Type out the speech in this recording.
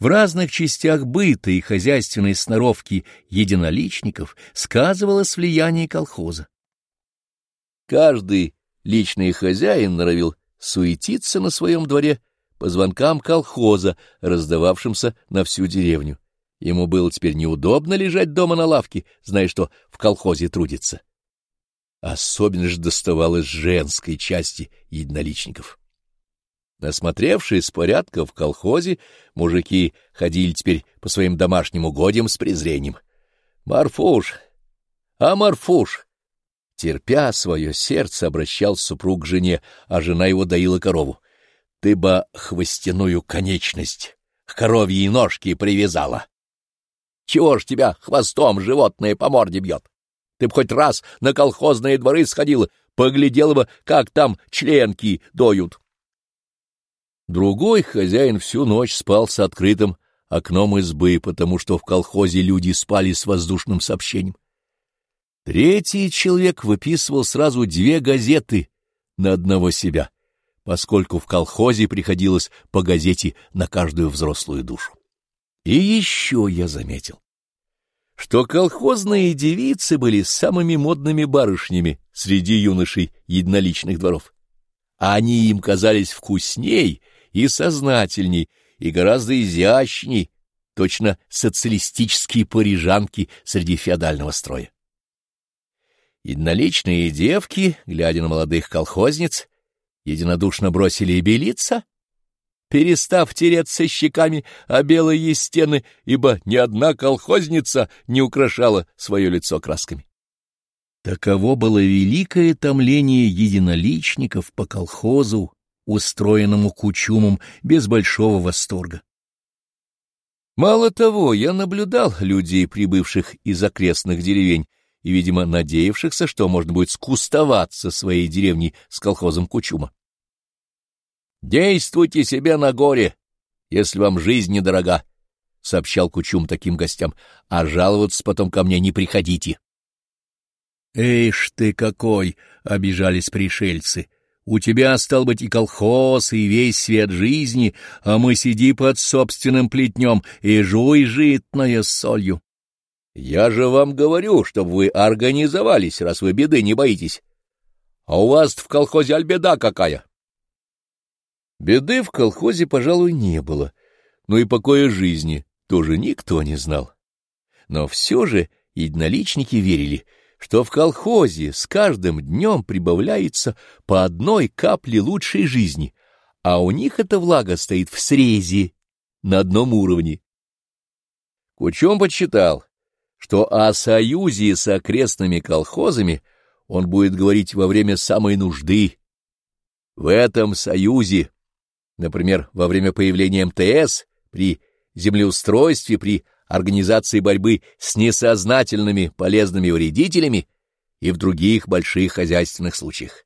В разных частях быта и хозяйственной сноровки единоличников сказывалось влияние колхоза. Каждый личный хозяин норовил суетиться на своем дворе по звонкам колхоза, раздававшимся на всю деревню. Ему было теперь неудобно лежать дома на лавке, зная, что в колхозе трудится. Особенно же доставалось женской части единоличников. Насмотревшись порядка в колхозе, мужики ходили теперь по своим домашним угодьям с презрением. «Марфуш! А Марфуш!» Терпя свое сердце, обращал супруг к жене, а жена его доила корову. «Ты бы хвостяную конечность к коровьей ножке привязала!» Чего ж тебя хвостом животное по морде бьет? Ты б хоть раз на колхозные дворы сходила, поглядела бы, как там членки доют. Другой хозяин всю ночь спал с открытым окном избы, потому что в колхозе люди спали с воздушным сообщением. Третий человек выписывал сразу две газеты на одного себя, поскольку в колхозе приходилось по газете на каждую взрослую душу. И еще я заметил, что колхозные девицы были самыми модными барышнями среди юношей единоличных дворов. Они им казались вкусней и сознательней, и гораздо изящней, точно социалистические парижанки среди феодального строя. Единоличные девки, глядя на молодых колхозниц, единодушно бросили белиться, перестав тереться щеками о белые стены, ибо ни одна колхозница не украшала свое лицо красками. Таково было великое томление единоличников по колхозу, устроенному кучумом без большого восторга. Мало того, я наблюдал людей, прибывших из окрестных деревень, и, видимо, надеявшихся, что можно будет скустоваться своей деревней с колхозом Кучума. «Действуйте себе на горе, если вам жизнь недорога», — сообщал Кучум таким гостям, — «а жаловаться потом ко мне не приходите». «Эйш ты какой!» — обижались пришельцы. У тебя, стал быть, и колхоз, и весь свет жизни, а мы сиди под собственным плетнем и жуй житное с солью. Я же вам говорю, чтобы вы организовались, раз вы беды не боитесь. А у вас в колхозе альбеда какая? Беды в колхозе, пожалуй, не было, но и покоя жизни тоже никто не знал. Но все же единоличники верили — что в колхозе с каждым днем прибавляется по одной капле лучшей жизни, а у них эта влага стоит в срезе на одном уровне. Кучом подсчитал, что о союзе с окрестными колхозами он будет говорить во время самой нужды. В этом союзе, например, во время появления МТС, при землеустройстве, при организации борьбы с несознательными полезными вредителями и в других больших хозяйственных случаях.